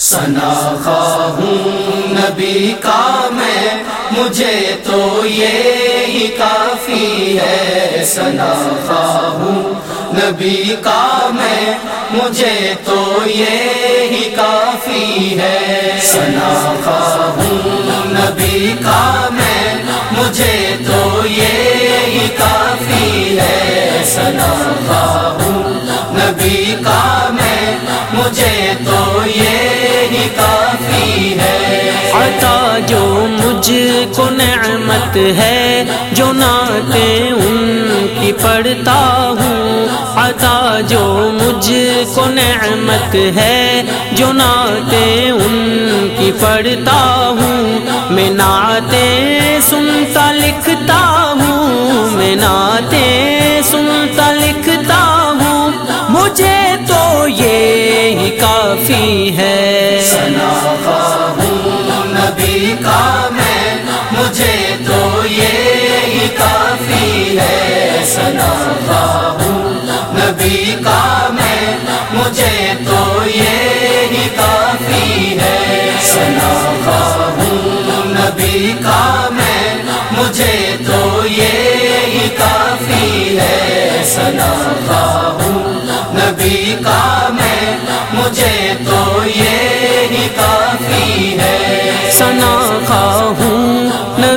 سنا ہوں نبی کا میں، مجھے تو یہ ہی کافی ہے۔ سنا ہوں نبی کا میں، مجھے تو یہ ہی کافی ہے۔ سنا ہوں نبی کا میں، مجھے تو یہ ہی کافی ہے۔ سنا ہوں نبی کا عطا جو مجھ کو نعمت ہے، جو نعتیں ان کی پڑھتا ہوں۔ عطا جو مجھ کو نعمت ہے، جو نعتیں ان کی پڑھتا ہوں۔ میں نعتیں سنتا لکھتا ہوں، میں نعتیں سنتا لکھتا ہوں۔ مجھے تو یہ ہی کافی ہے۔ کام ہے مجھے تو یہ کافی ہے، سنا ہوں۔ نبی کام ہے مجھے تو یہ کافی ہے، سنا ہوں۔ نبی کا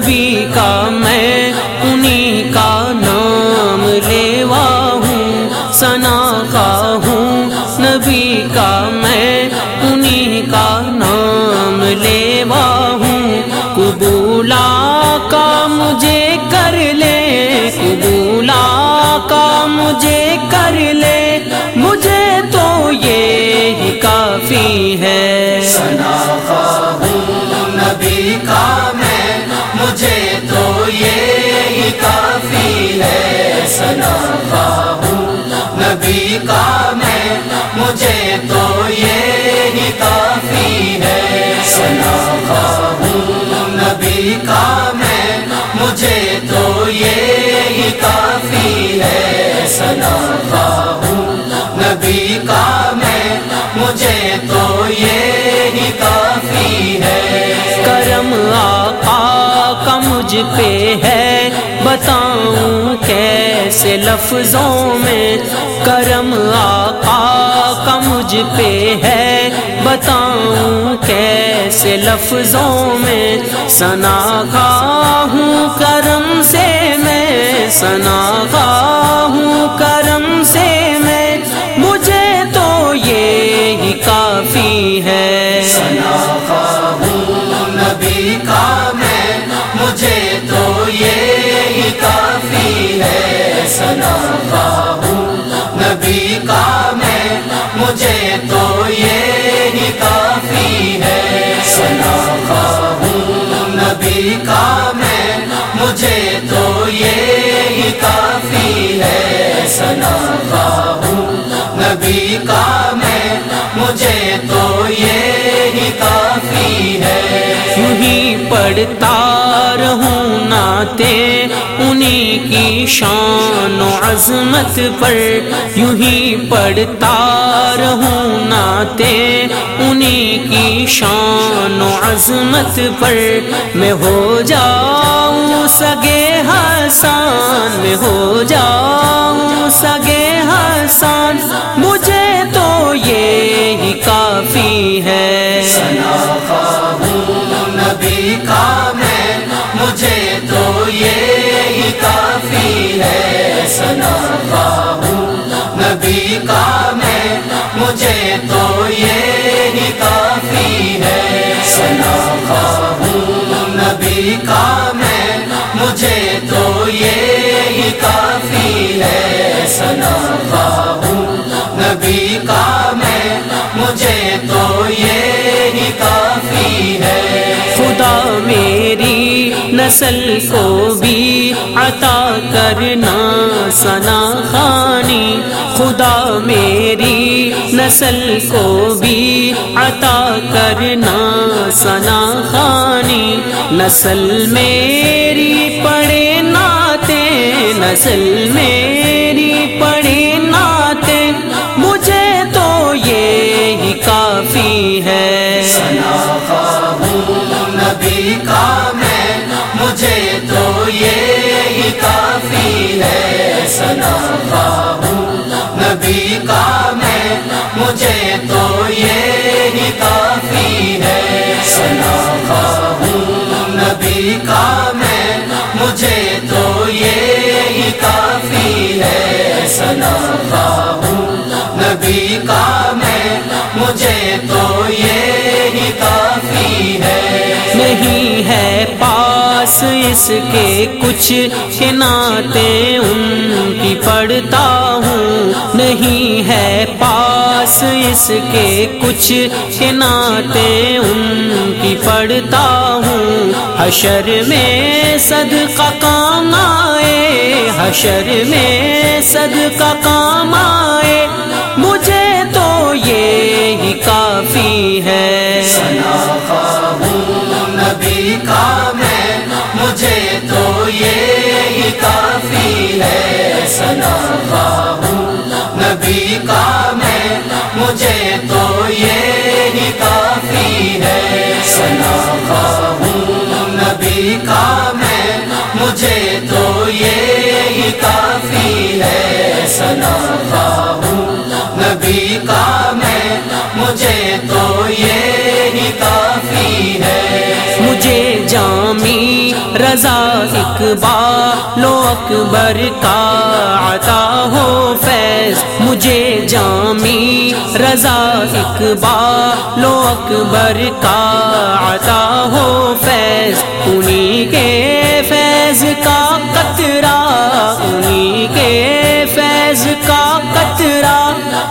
نبی کا میں انہی کا نام لیوا ہوں سنا ہوں۔ نبی کا میں انہی کا نام لیوا ہوں۔ قبولا کا مجھے کر لے قبولا کا مجھے کر لے۔ مجھے تو یہ ہی کافی ہے۔ کافی سنا ہوں نبی کا میں مجھے تو یہ ہی کافی ہے سنا ہوں نبی کا میں مجھے تو یہ ہی کافی ہے سنا ہوں نبی کا میں مجھے تو یہ ہی کافی ہے کرم آقا کا مجھ پہ ہے بتاؤں کیسے لفظوں میں کرم آقا کا مجھ پہ ہے؟ بتاؤں کیسے لفظوں میں سنا ہوں کرم سے میں سنا ہوں کرم سے کام ہے مجھے تو یہ ہی کافی ہے سنا ہوں نبی کام ہے مجھے تو یہ ہی کافی ہے۔ یوں ہی پڑھتا رہوں ناتے انہی کی شان و عظمت پر یوں ہی پڑھتا رہوں ناتے انہی کی شان و عظمت پر میں ہو جاؤں سگے حسان میں ہو جاؤں سگے حسان مجھے تو یہ ہی کافی ہے نبی کا میں ہوں نبی کا میں مجھے تو یہ ہی کافی ہے سنا ہوں نبی کا میں مجھے تو یہ ہی کافی ہے۔ خدا میری نسل کو بھی عطا کرنا سنا خدا میری نسل کو بھی عطا کرنا سنا خانی۔ نسل میری پڑے ناتے نسل میں کسی کام ہے مجھے تو یہ کافی ہے۔ سنا ہوں نبی کا میں مجھے تو یہ کافی ہے۔ سنا ہوں نبی کا میں پاس اس کے کچھ ناتے ان کی پڑھتا ہوں۔ نہیں ہے پاس اس کے کچھ ناتے ان کی پڑھتا ہوں۔ حشر میں صدقہ کام آئے، حشر میں صدقہ کام آئے۔ کا رضا اقبال اکبر کا عطا ہو فیض، مجھے جامی رضا اقبال اکبر کا عطا ہو فیض، انہی کے فیض کا قطرہ، انہی کے فیض کا قطرہ،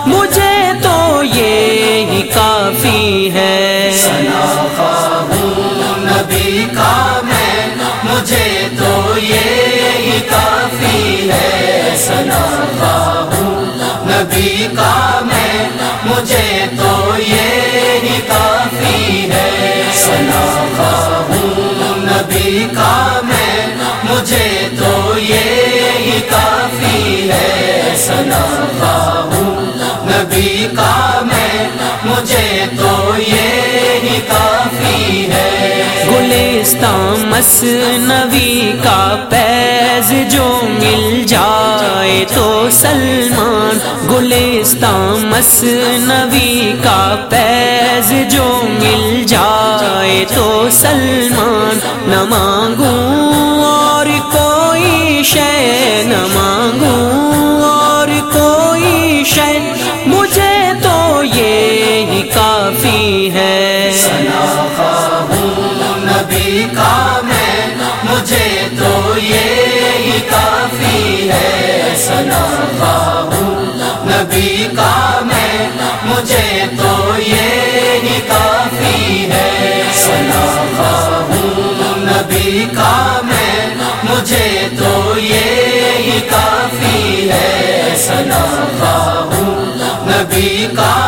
مجھے تو یہ ہی کافی ہے۔ نبی کا میں مجھے تو یہ کافی ہے، سنا ہوں۔ نبی کا میں، مجھے تو یہ کافی ہے، سنا ہوں۔ نبی کا مسنوی کا پیز جو مل جائے تو سلمان گلستان مسنوی کا پیز جو مل جائے تو سلمان نہ مانگوں اور کوئی شے ہے نبی کا میں، مجھے تو یہ ہی کافی ہے۔ سنا نبی کا میں، مجھے تو یہ ہی کافی ہے۔ سنا ہوں نبی کا